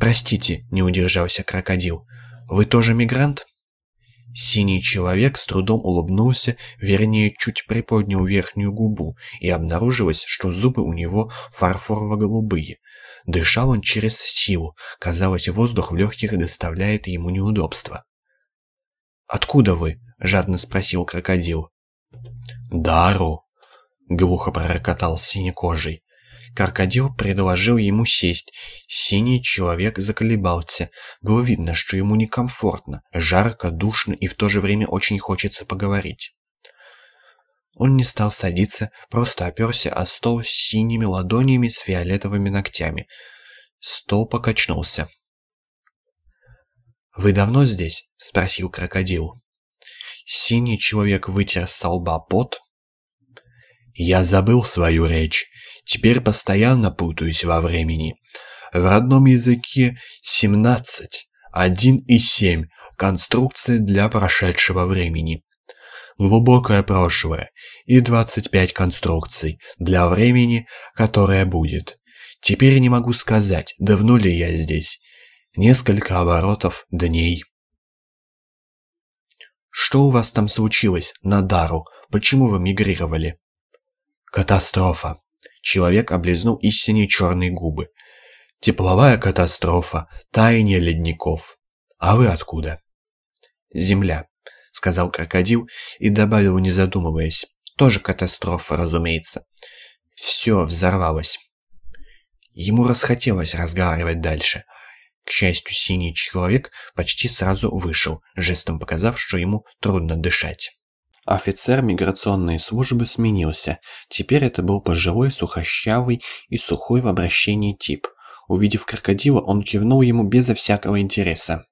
«Простите», — не удержался крокодил. «Вы тоже мигрант?» Синий человек с трудом улыбнулся, вернее, чуть приподнял верхнюю губу, и обнаружилось, что зубы у него фарфорово-голубые. Дышал он через силу, казалось, воздух в легких доставляет ему неудобства. «Откуда вы?» — жадно спросил крокодил. «Дару!» — глухо пророкотал синекожий. Крокодил предложил ему сесть. Синий человек заколебался. Было видно, что ему некомфортно, жарко, душно и в то же время очень хочется поговорить. Он не стал садиться, просто оперся о стол с синими ладонями с фиолетовыми ногтями. Стол покачнулся. «Вы давно здесь?» — спросил крокодил. Синий человек вытер с лба пот. «Я забыл свою речь. Теперь постоянно путаюсь во времени. В родном языке 17, 1 и 7 конструкции для прошедшего времени. Глубокое прошлое и 25 конструкций для времени, которое будет. Теперь не могу сказать, давно ли я здесь. Несколько оборотов дней. Что у вас там случилось на Дару? Почему вы мигрировали? Катастрофа. Человек облизнул истине черные губы. Тепловая катастрофа, таяние ледников. А вы откуда? Земля, сказал крокодил и добавил, не задумываясь. Тоже катастрофа, разумеется. Все взорвалось. Ему расхотелось разговаривать дальше. К счастью, синий человек почти сразу вышел, жестом показав, что ему трудно дышать. Офицер миграционной службы сменился. Теперь это был пожилой, сухощавый и сухой в обращении тип. Увидев крокодила, он кивнул ему безо всякого интереса.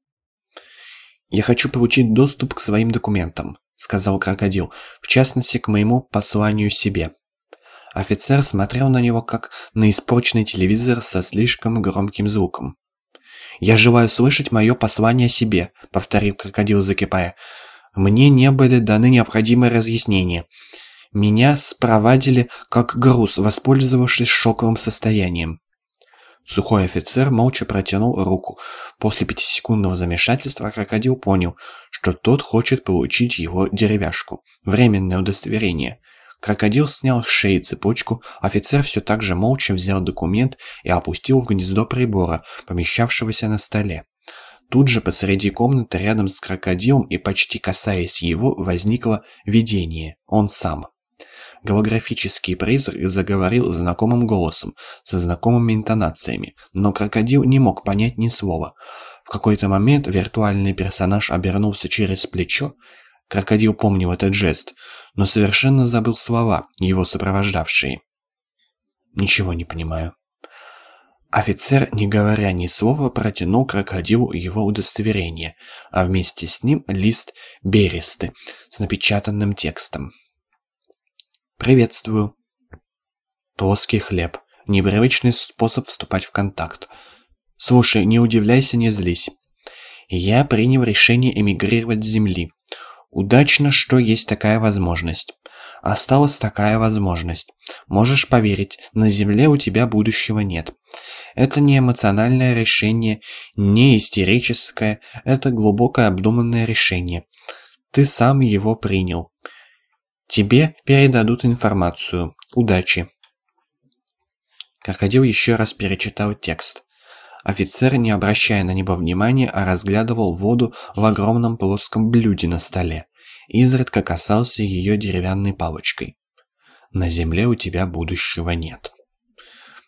«Я хочу получить доступ к своим документам», — сказал крокодил, «в частности, к моему посланию себе». Офицер смотрел на него, как на испорченный телевизор со слишком громким звуком. «Я желаю слышать мое послание себе», — повторил крокодил, закипая. Мне не были даны необходимые разъяснения. Меня спровадили как груз, воспользовавшись шоковым состоянием. Сухой офицер молча протянул руку. После пятисекундного замешательства крокодил понял, что тот хочет получить его деревяшку. Временное удостоверение. Крокодил снял с шеи цепочку, офицер все так же молча взял документ и опустил в гнездо прибора, помещавшегося на столе. Тут же посреди комнаты рядом с крокодилом и почти касаясь его возникло видение, он сам. Голографический призрак заговорил знакомым голосом, со знакомыми интонациями, но крокодил не мог понять ни слова. В какой-то момент виртуальный персонаж обернулся через плечо, крокодил помнил этот жест, но совершенно забыл слова, его сопровождавшие. «Ничего не понимаю», Офицер, не говоря ни слова, протянул крокодилу его удостоверение, а вместе с ним лист бересты с напечатанным текстом. «Приветствую». Плоский хлеб. Непривычный способ вступать в контакт. «Слушай, не удивляйся, не злись. Я принял решение эмигрировать с Земли. Удачно, что есть такая возможность. Осталась такая возможность. Можешь поверить, на Земле у тебя будущего нет. Это не эмоциональное решение, не истерическое, это глубокое обдуманное решение. Ты сам его принял. Тебе передадут информацию. Удачи. Крокодил еще раз перечитал текст. Офицер, не обращая на него внимания, а разглядывал воду в огромном плоском блюде на столе изредка касался ее деревянной палочкой. «На земле у тебя будущего нет».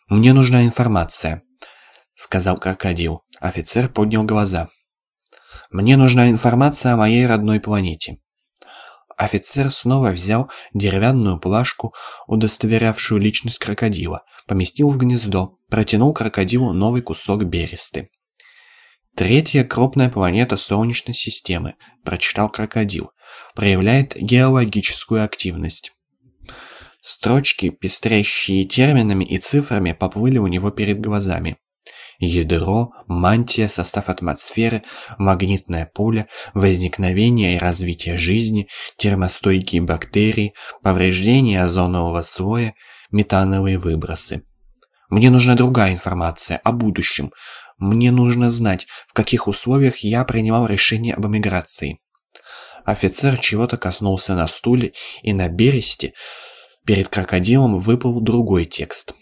«Мне нужна информация», — сказал крокодил. Офицер поднял глаза. «Мне нужна информация о моей родной планете». Офицер снова взял деревянную плашку, удостоверявшую личность крокодила, поместил в гнездо, протянул крокодилу новый кусок бересты. «Третья крупная планета Солнечной системы», – прочитал крокодил проявляет геологическую активность. Строчки, пестрящие терминами и цифрами, поплыли у него перед глазами. Ядро, мантия, состав атмосферы, магнитное поле, возникновение и развитие жизни, термостойкие бактерии, повреждение озонового слоя, метановые выбросы. Мне нужна другая информация о будущем. Мне нужно знать, в каких условиях я принимал решение об эмиграции». Офицер чего-то коснулся на стуле, и на бересте перед крокодилом выпал другой текст.